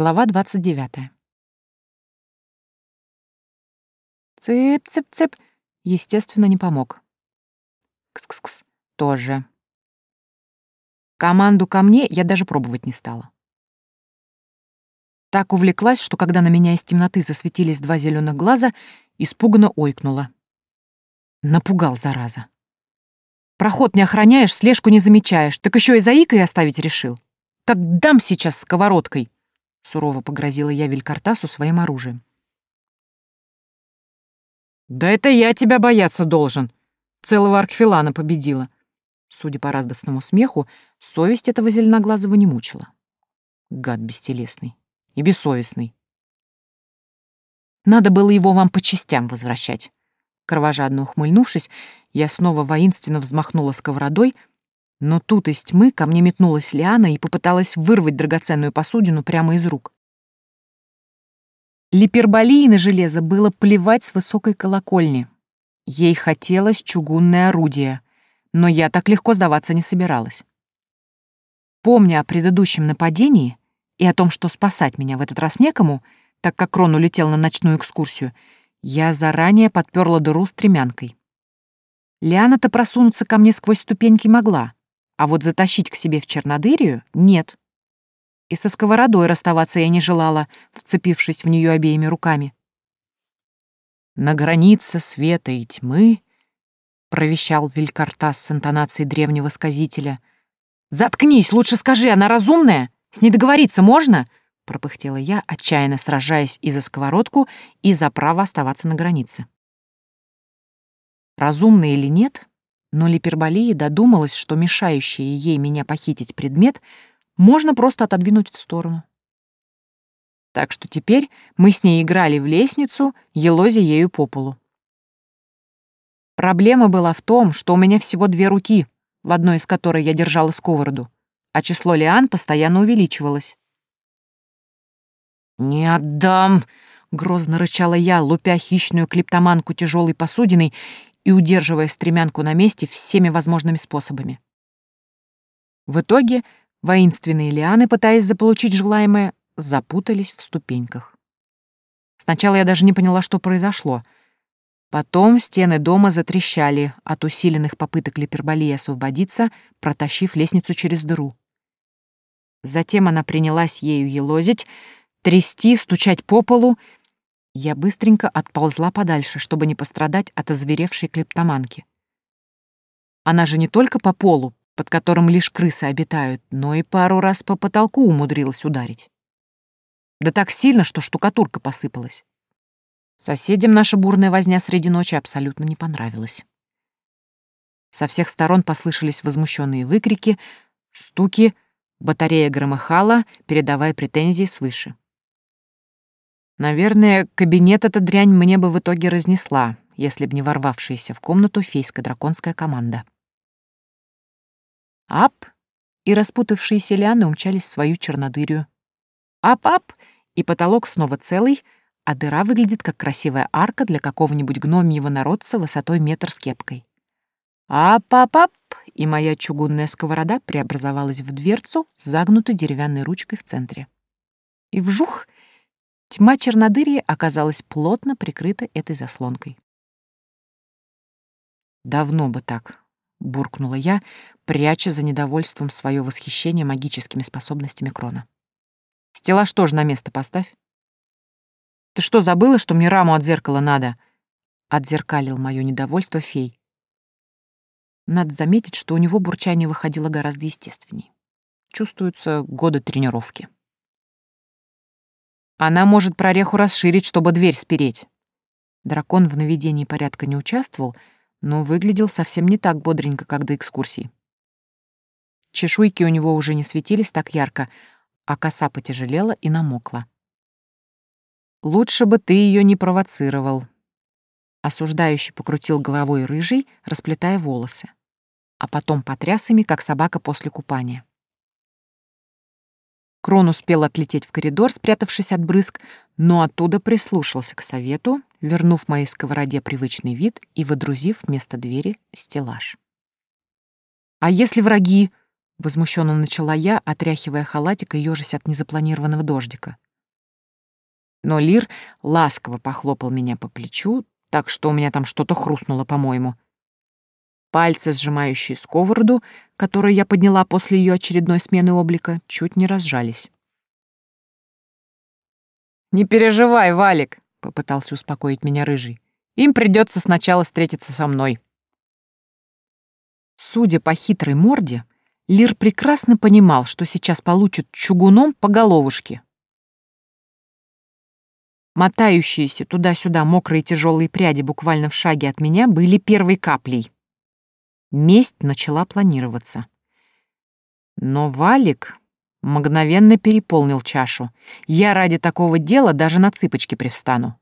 Глава 29. Цып-цып-цып. Естественно, не помог. Кс-кс-кс. Тоже. Команду ко мне я даже пробовать не стала. Так увлеклась, что когда на меня из темноты засветились два зеленых глаза, испуганно ойкнула. Напугал, зараза. Проход не охраняешь, слежку не замечаешь, так еще и заикой оставить решил. Так дам сейчас сковородкой, сурово погрозила я Вилькартасу своим оружием. Да это я тебя бояться должен. Целого Аркфилана победила. Судя по радостному смеху, совесть этого зеленоглазого не мучила. Гад бестелесный и бессовестный. Надо было его вам по частям возвращать. Кровожадно ухмыльнувшись, я снова воинственно взмахнула сковородой, но тут из тьмы ко мне метнулась Лиана и попыталась вырвать драгоценную посудину прямо из рук. Липерболии на железо было плевать с высокой колокольни. Ей хотелось чугунное орудие, но я так легко сдаваться не собиралась. Помня о предыдущем нападении и о том, что спасать меня в этот раз некому, так как Рон улетел на ночную экскурсию, я заранее подперла дыру стремянкой. Лиана-то просунуться ко мне сквозь ступеньки могла, а вот затащить к себе в Чернодырию — нет и со сковородой расставаться я не желала, вцепившись в нее обеими руками. «На границе света и тьмы», — провещал Вилькартас с интонацией древнего сказителя. «Заткнись, лучше скажи, она разумная? С ней договориться можно?» — пропыхтела я, отчаянно сражаясь и за сковородку, и за право оставаться на границе. Разумная или нет, но Липерболия додумалась, что мешающий ей меня похитить предмет — можно просто отодвинуть в сторону. Так что теперь мы с ней играли в лестницу, елозя ею по полу. Проблема была в том, что у меня всего две руки, в одной из которой я держала сковороду, а число лиан постоянно увеличивалось. «Не отдам!» — грозно рычала я, лупя хищную клептоманку тяжелой посудиной и удерживая стремянку на месте всеми возможными способами. В итоге Воинственные лианы, пытаясь заполучить желаемое, запутались в ступеньках. Сначала я даже не поняла, что произошло. Потом стены дома затрещали от усиленных попыток Липерболии освободиться, протащив лестницу через дыру. Затем она принялась ею елозить, трясти, стучать по полу. Я быстренько отползла подальше, чтобы не пострадать от озверевшей клептоманки. Она же не только по полу, под которым лишь крысы обитают, но и пару раз по потолку умудрилась ударить. Да так сильно, что штукатурка посыпалась. Соседям наша бурная возня среди ночи абсолютно не понравилась. Со всех сторон послышались возмущенные выкрики, стуки, батарея громыхала, передавая претензии свыше. Наверное, кабинет эта дрянь мне бы в итоге разнесла, если б не ворвавшаяся в комнату фейско-драконская команда. Ап! И распутавшиеся лианы умчались в свою чернодырию. Ап-ап! И потолок снова целый, а дыра выглядит как красивая арка для какого-нибудь гномьего народца высотой метр с кепкой. Ап-ап-ап! И моя чугунная сковорода преобразовалась в дверцу с загнутой деревянной ручкой в центре. И вжух! Тьма чернодырии оказалась плотно прикрыта этой заслонкой. Давно бы так, — буркнула я, пряча за недовольством свое восхищение магическими способностями Крона. «Стеллаж тоже на место поставь». «Ты что, забыла, что мне раму от зеркала надо?» — отзеркалил мое недовольство фей. Надо заметить, что у него бурчание выходило гораздо естественней. Чувствуются годы тренировки. Она может прореху расширить, чтобы дверь спереть. Дракон в наведении порядка не участвовал, но выглядел совсем не так бодренько, как до экскурсии. Чешуйки у него уже не светились так ярко, а коса потяжелела и намокла. «Лучше бы ты ее не провоцировал», — осуждающий покрутил головой рыжий, расплетая волосы, а потом потряс ими, как собака после купания. Крон успел отлететь в коридор, спрятавшись от брызг, но оттуда прислушался к совету, вернув моей сковороде привычный вид и водрузив вместо двери стеллаж. «А если враги?» — возмущенно начала я, отряхивая халатик и ёжась от незапланированного дождика. Но Лир ласково похлопал меня по плечу, так что у меня там что-то хрустнуло, по-моему. Пальцы, сжимающие сковороду, которую я подняла после ее очередной смены облика, чуть не разжались. «Не переживай, Валик», — попытался успокоить меня Рыжий. «Им придется сначала встретиться со мной». Судя по хитрой морде, Лир прекрасно понимал, что сейчас получит чугуном по головушке. Мотающиеся туда-сюда мокрые тяжелые пряди буквально в шаге от меня были первой каплей. Месть начала планироваться. Но Валик мгновенно переполнил чашу. Я ради такого дела даже на цыпочки привстану.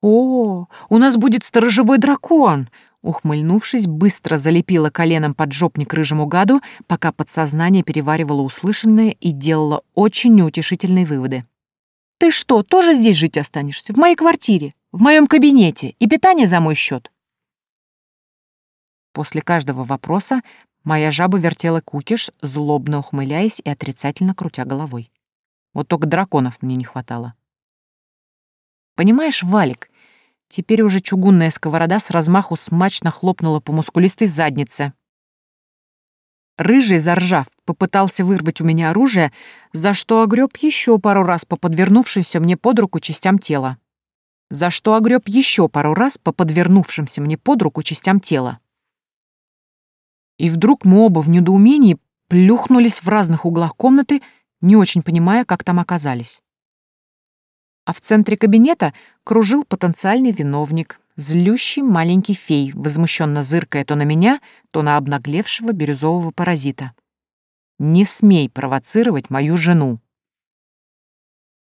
«О, у нас будет сторожевой дракон!» Ухмыльнувшись, быстро залепила коленом под жопник рыжему гаду, пока подсознание переваривало услышанное и делало очень неутешительные выводы. «Ты что, тоже здесь жить останешься? В моей квартире? В моем кабинете? И питание за мой счет? После каждого вопроса моя жаба вертела кукиш, злобно ухмыляясь и отрицательно крутя головой. Вот только драконов мне не хватало. Понимаешь, Валик, теперь уже чугунная сковорода с размаху смачно хлопнула по мускулистой заднице. Рыжий, заржав, попытался вырвать у меня оружие, за что огреб еще пару раз по подвернувшимся мне под руку частям тела. За что огреб еще пару раз по подвернувшимся мне под руку частям тела. И вдруг мы оба в недоумении плюхнулись в разных углах комнаты, не очень понимая, как там оказались. А в центре кабинета кружил потенциальный виновник, злющий маленький фей, возмущенно зыркая то на меня, то на обнаглевшего бирюзового паразита. «Не смей провоцировать мою жену!»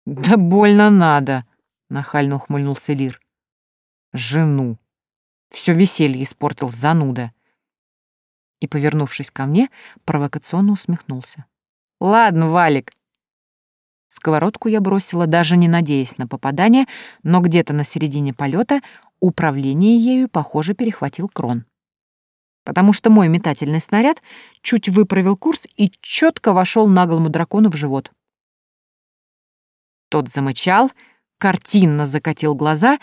«Да больно надо!» — нахально ухмыльнулся Лир. «Жену! Все веселье испортил зануда!» И, повернувшись ко мне, провокационно усмехнулся. «Ладно, Валик». Сковородку я бросила, даже не надеясь на попадание, но где-то на середине полета управление ею, похоже, перехватил крон. Потому что мой метательный снаряд чуть выправил курс и четко вошел наглому дракону в живот. Тот замычал, картинно закатил глаза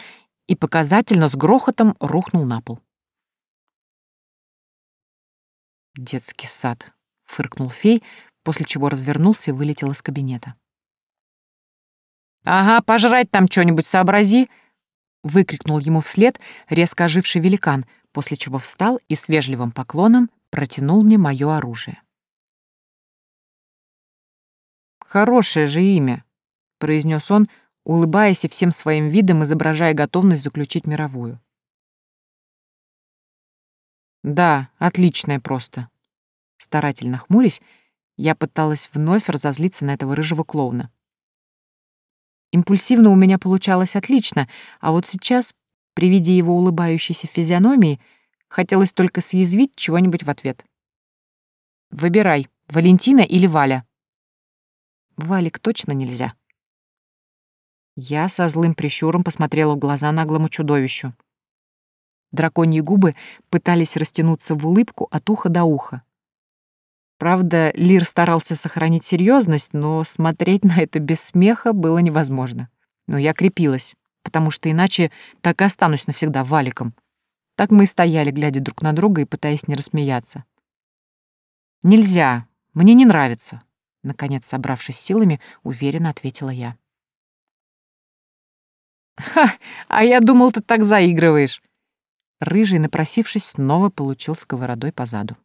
и показательно с грохотом рухнул на пол. «Детский сад», — фыркнул фей, после чего развернулся и вылетел из кабинета. «Ага, пожрать там что-нибудь сообрази!» — выкрикнул ему вслед резко оживший великан, после чего встал и с вежливым поклоном протянул мне мое оружие. «Хорошее же имя», — произнес он, улыбаясь и всем своим видом изображая готовность заключить мировую. Да, отличная просто. Старательно хмурясь, я пыталась вновь разозлиться на этого рыжего клоуна. Импульсивно у меня получалось отлично, а вот сейчас, при виде его улыбающейся физиономии, хотелось только съязвить чего-нибудь в ответ. «Выбирай, Валентина или Валя?» «Валик точно нельзя». Я со злым прищуром посмотрела в глаза наглому чудовищу. Драконьи губы пытались растянуться в улыбку от уха до уха. Правда, Лир старался сохранить серьезность, но смотреть на это без смеха было невозможно. Но я крепилась, потому что иначе так и останусь навсегда валиком. Так мы и стояли, глядя друг на друга и пытаясь не рассмеяться. «Нельзя, мне не нравится», — наконец, собравшись силами, уверенно ответила я. «Ха, а я думал, ты так заигрываешь», Рыжий, напросившись, снова получил сковородой по заду.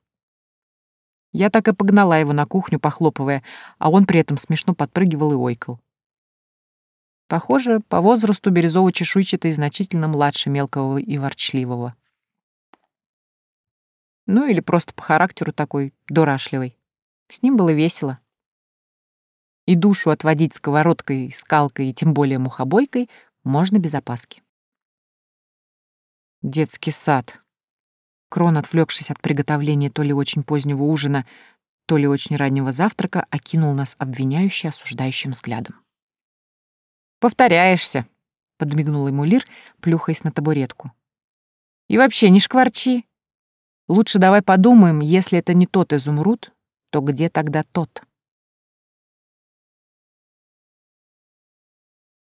Я так и погнала его на кухню, похлопывая, а он при этом смешно подпрыгивал и ойкал. Похоже, по возрасту бирюзово-чешуйчатый значительно младше мелкого и ворчливого. Ну или просто по характеру такой дурашливый. С ним было весело. И душу отводить сковородкой, скалкой и тем более мухобойкой можно без опаски. Детский сад. Крон, отвлекшись от приготовления то ли очень позднего ужина, то ли очень раннего завтрака, окинул нас обвиняюще осуждающим взглядом. «Повторяешься», — подмигнул ему Лир, плюхаясь на табуретку. «И вообще не шкварчи. Лучше давай подумаем, если это не тот изумруд, то где тогда тот?»